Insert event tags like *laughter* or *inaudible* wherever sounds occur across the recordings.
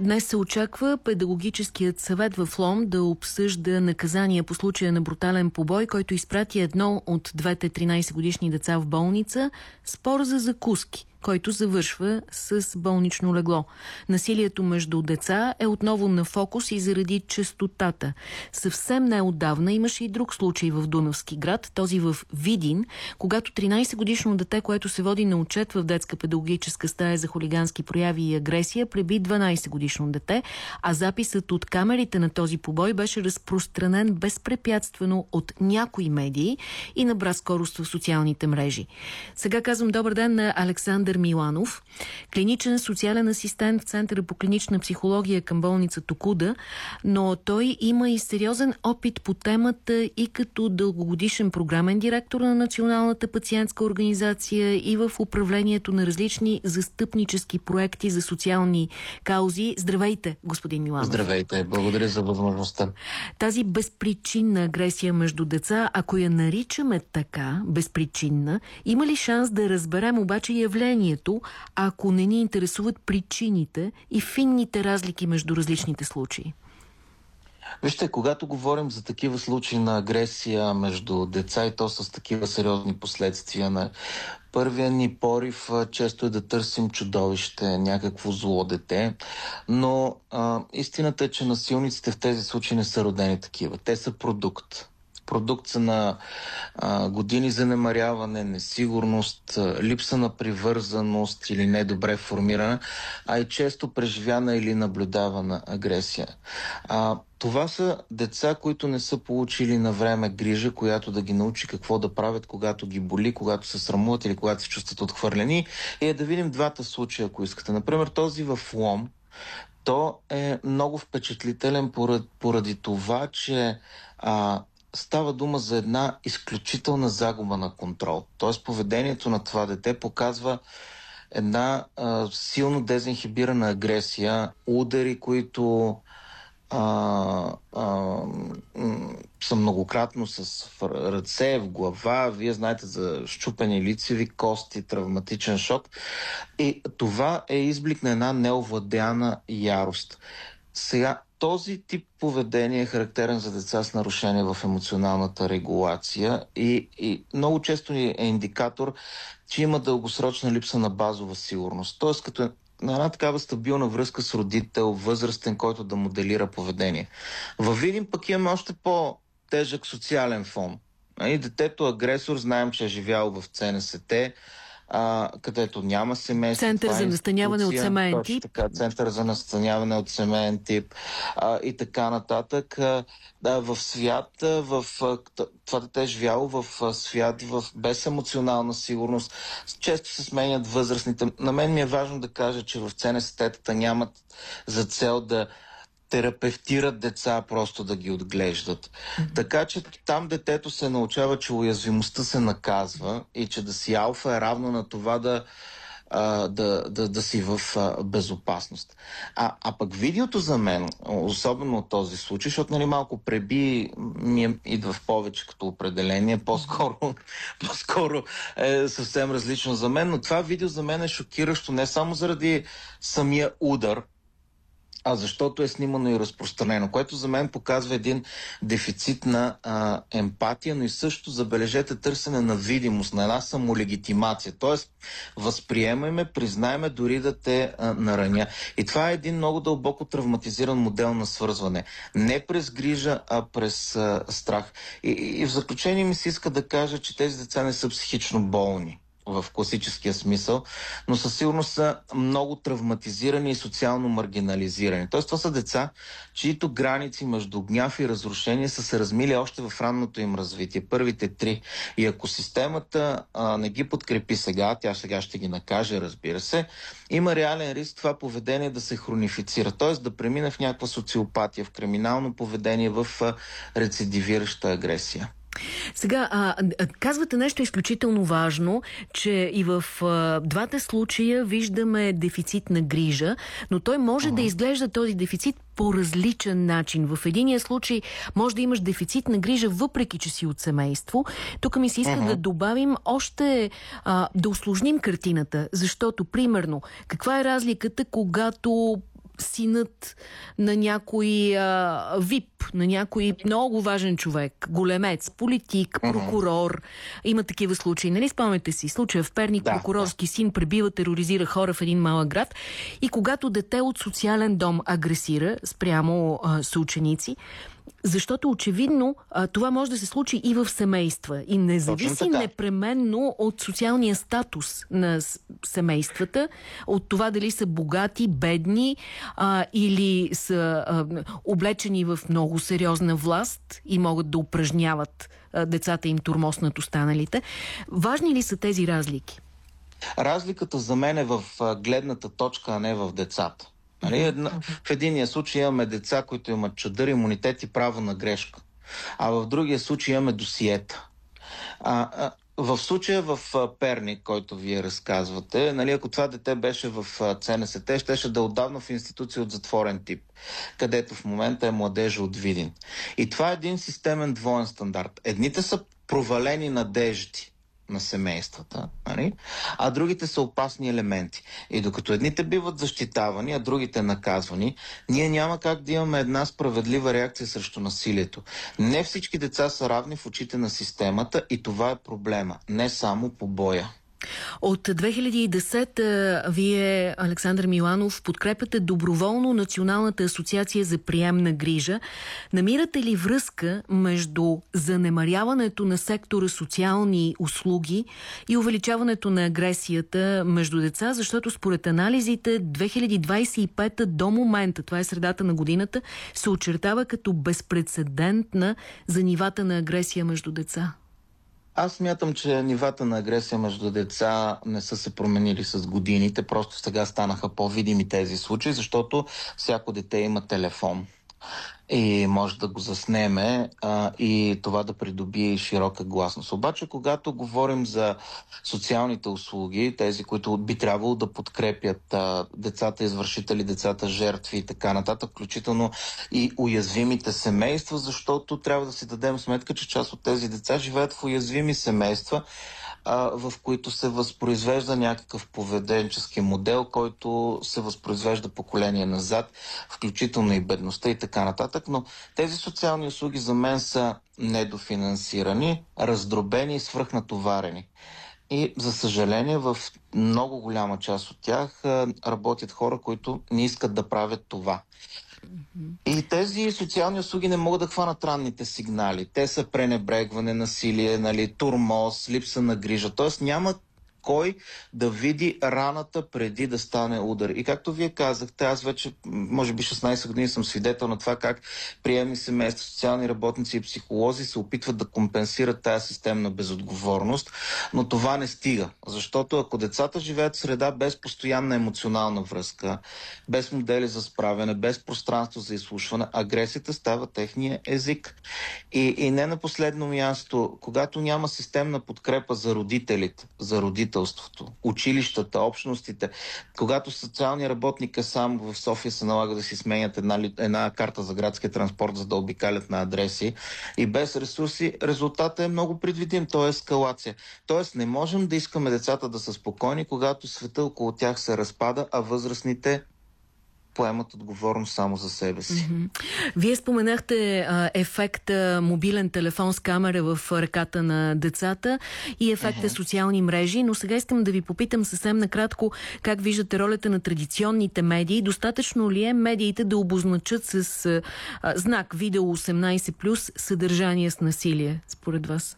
Днес се очаква педагогическият съвет в Лом да обсъжда наказания по случая на брутален побой, който изпрати едно от двете 13-годишни деца в болница, спор за закуски който завършва с болнично легло. Насилието между деца е отново на фокус и заради частотата. Съвсем неотдавна имаше и друг случай в Дунавски град, този в Видин, когато 13-годишно дете, което се води на отчет в детска педагогическа стая за хулигански прояви и агресия, преби 12-годишно дете, а записът от камерите на този побой беше разпространен безпрепятствено от някои медии и набра скорост в социалните мрежи. Сега казвам добър ден на Александър Александър Миланов, клиничен социален асистент в Центъра по клинична психология към болница Токуда, но той има и сериозен опит по темата и като дългогодишен програмен директор на Националната пациентска организация и в управлението на различни застъпнически проекти за социални каузи. Здравейте, господин Миланов. Здравейте, благодаря за възможността. Тази безпричинна агресия между деца, ако я наричаме така, безпричинна, има ли шанс да разберем обаче явление решението, ако не ни интересуват причините и финните разлики между различните случаи? Вижте, когато говорим за такива случаи на агресия между деца и то с такива сериозни последствия на първия ни порив често е да търсим чудовище, някакво зло дете, но а, истината е, че насилниците в тези случаи не са родени такива. Те са продукт продукт на а, години за немаряване, несигурност, липса на привързаност или недобре формирана, а и често преживяна или наблюдавана агресия. А, това са деца, които не са получили на време грижа, която да ги научи какво да правят, когато ги боли, когато се срамуват или когато се чувстват отхвърлени. И е да видим двата случая, ако искате. Например, този в Лом, то е много впечатлителен поради, поради това, че а, става дума за една изключителна загуба на контрол. Тоест поведението на това дете показва една а, силно дезинхибирана агресия, удари, които а, а, са многократно с ръце, в глава, вие знаете за щупени лицеви кости, травматичен шок. И това е изблик на една неовладяна ярост. Сега, този тип поведение е характерен за деца с нарушение в емоционалната регулация и, и много често е индикатор, че има дългосрочна липса на базова сигурност. Тоест, като е на една такава стабилна връзка с родител, възрастен, който да моделира поведение. Във Видим пък имаме още по-тежък социален фон. И детето агресор, знаем, че е живял в ЦНСТ, а, където няма семейство. Център за е настаняване от семейен тип. Така, център за настаняване от семейен тип а, и така нататък. А, да, в свят, в това дете е живяло в свят в, без емоционална сигурност. Често се сменят възрастните. На мен ми е важно да кажа, че в ЦНСТ-тата нямат за цел да терапевтират деца, просто да ги отглеждат. Mm-hmm. Така че там детето се научава, че уязвимостта се наказва и че да си алфа е равно на това да, а, да, да, да си в а, безопасност. А, а пък видеото за мен, особено от този случай, защото нали, малко преби ми е, идва в повече като определение, по-скоро, *laughs* по-скоро е съвсем различно за мен, но това видео за мен е шокиращо не само заради самия удар, а защото е снимано и разпространено, което за мен показва един дефицит на а, емпатия, но и също, забележете, търсене на видимост, на една самолегитимация. Тоест, възприемаме, признаеме дори да те а, нараня. И това е един много дълбоко травматизиран модел на свързване. Не през грижа, а през а, страх. И, и в заключение ми се иска да кажа, че тези деца не са психично болни в класическия смисъл, но със сигурност са много травматизирани и социално маргинализирани. Тоест това са деца, чието граници между гняв и разрушение са се размили още в ранното им развитие, първите три. И ако системата а, не ги подкрепи сега, тя сега ще ги накаже, разбира се, има реален риск това поведение да се хронифицира, т.е. да премине в някаква социопатия, в криминално поведение, в а, рецидивираща агресия. Сега, а, казвате нещо изключително важно, че и в а, двата случая виждаме дефицит на грижа, но той може -huh. да изглежда този дефицит по различен начин. В единия случай може да имаш дефицит на грижа, въпреки че си от семейство. Тук ми се иска uh -huh. да добавим още, а, да усложним картината, защото, примерно, каква е разликата, когато синът на някой а, вип, на някой много важен човек, големец, политик, прокурор. Има такива случаи. Нали спомняте си? Случая в Перник, да, прокурорски да. син пребива, тероризира хора в един малък град. И когато дете от социален дом агресира спрямо а, съученици, защото очевидно а, това може да се случи и в семейства. И не зависи непременно от социалния статус на семействата, от това дали са богати, бедни а, или са а, облечени в много сериозна власт и могат да упражняват а, децата им турмоз над останалите. Важни ли са тези разлики? Разликата за мен е в гледната точка, а не в децата. Нали? Една, в единия случай имаме деца, които имат чадър, имунитет и право на грешка. А в другия случай имаме досиета. А, а, в случая в Перник, който вие разказвате, нали, ако това дете беше в ЦНСТ, щеше да е отдавна в институция от затворен тип, където в момента е младежа от Видин. И това е един системен двоен стандарт. Едните са провалени надежди, на семействата, нали? а другите са опасни елементи. И докато едните биват защитавани, а другите наказвани, ние няма как да имаме една справедлива реакция срещу насилието. Не всички деца са равни в очите на системата и това е проблема, не само по боя. От 2010 вие, Александър Миланов, подкрепяте доброволно Националната асоциация за приемна грижа. Намирате ли връзка между занемаряването на сектора социални услуги и увеличаването на агресията между деца? Защото според анализите 2025 до момента, това е средата на годината, се очертава като безпредседентна за нивата на агресия между деца. Аз мятам, че нивата на агресия между деца не са се променили с годините, просто сега станаха по-видими тези случаи, защото всяко дете има телефон и може да го заснеме а, и това да придобие широка гласност. Обаче, когато говорим за социалните услуги, тези, които би трябвало да подкрепят а, децата извършители, децата жертви и така нататък, включително и уязвимите семейства, защото трябва да си дадем сметка, че част от тези деца живеят в уязвими семейства, а, в които се възпроизвежда някакъв поведенчески модел, който се възпроизвежда поколение назад, включително и бедността и така нататък. Но тези социални услуги за мен са недофинансирани, раздробени и свръхнатоварени. И, за съжаление, в много голяма част от тях работят хора, които не искат да правят това. И тези социални услуги не могат да хванат ранните сигнали. Те са пренебрегване, насилие, нали, турмоз, липса на грижа. Тоест нямат кой да види раната преди да стане удар. И както вие казахте, аз вече, може би 16 години съм свидетел на това как приемни семейства, социални работници и психолози се опитват да компенсират тази системна безотговорност, но това не стига. Защото ако децата живеят в среда без постоянна емоционална връзка, без модели за справяне, без пространство за изслушване, агресията става техния език. И, и не на последно място, когато няма системна подкрепа за родителите, за родителите, родителството, училищата, общностите. Когато социалният работник е сам в София се налага да си сменят една, една карта за градския транспорт, за да обикалят на адреси и без ресурси, резултатът е много предвидим, то е ескалация. Тоест не можем да искаме децата да са спокойни, когато света около тях се разпада, а възрастните поемат отговорност само за себе си. Mm -hmm. Вие споменахте а, ефекта мобилен телефон с камера в ръката на децата и ефекта mm -hmm. социални мрежи, но сега искам да ви попитам съвсем накратко как виждате ролята на традиционните медии. Достатъчно ли е медиите да обозначат с а, знак видео 18+, съдържание с насилие, според вас?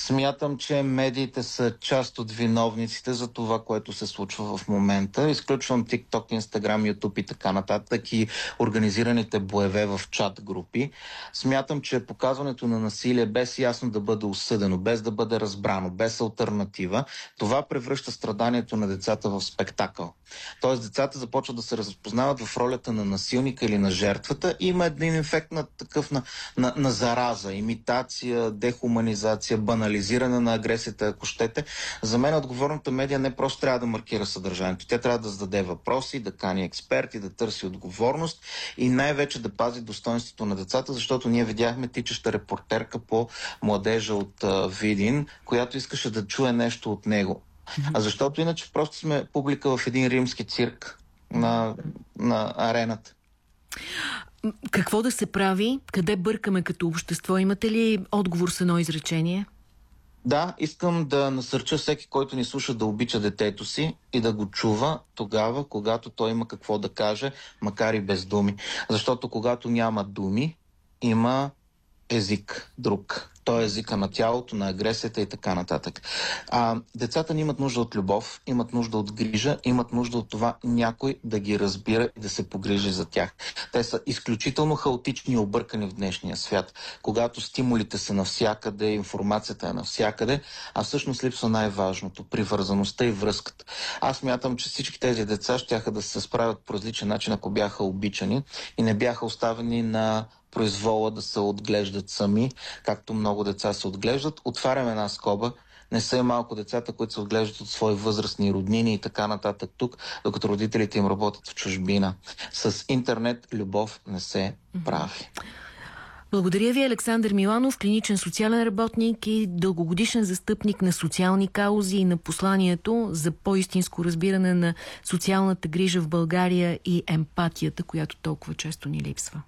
Смятам, че медиите са част от виновниците за това, което се случва в момента. Изключвам TikTok, Instagram, YouTube и така нататък и организираните боеве в чат групи. Смятам, че показването на насилие без ясно да бъде осъдено, без да бъде разбрано, без альтернатива, това превръща страданието на децата в спектакъл. Тоест децата започват да се разпознават в ролята на насилника или на жертвата има един ефект на такъв на, на, на зараза, имитация, дехуманизация, банализиране на агресията, ако щете. За мен отговорната медия не просто трябва да маркира съдържанието. Тя трябва да зададе въпроси, да кани експерти, да търси отговорност и най-вече да пази достоинството на децата, защото ние видяхме тичаща репортерка по младежа от Видин, която искаше да чуе нещо от него. А защото иначе просто сме публика в един римски цирк на, на арената. Какво да се прави? Къде бъркаме като общество? Имате ли отговор с едно изречение? Да, искам да насърча всеки, който ни слуша да обича детето си и да го чува тогава, когато той има какво да каже, макар и без думи. Защото когато няма думи, има език друг. Той е езика на тялото, на агресията и така нататък. А, децата ни имат нужда от любов, имат нужда от грижа, имат нужда от това някой да ги разбира и да се погрижи за тях. Те са изключително хаотични и объркани в днешния свят, когато стимулите са навсякъде, информацията е навсякъде, а всъщност липсва най-важното – привързаността и връзката. Аз мятам, че всички тези деца ще да се справят по различен начин, ако бяха обичани и не бяха оставени на произвола да се отглеждат сами, както много деца се отглеждат. Отварям една скоба. Не са и малко децата, които се отглеждат от свои възрастни роднини и така нататък тук, докато родителите им работят в чужбина. С интернет любов не се прави. Благодаря ви, Александър Миланов, клиничен социален работник и дългогодишен застъпник на социални каузи и на посланието за по-истинско разбиране на социалната грижа в България и емпатията, която толкова често ни липсва.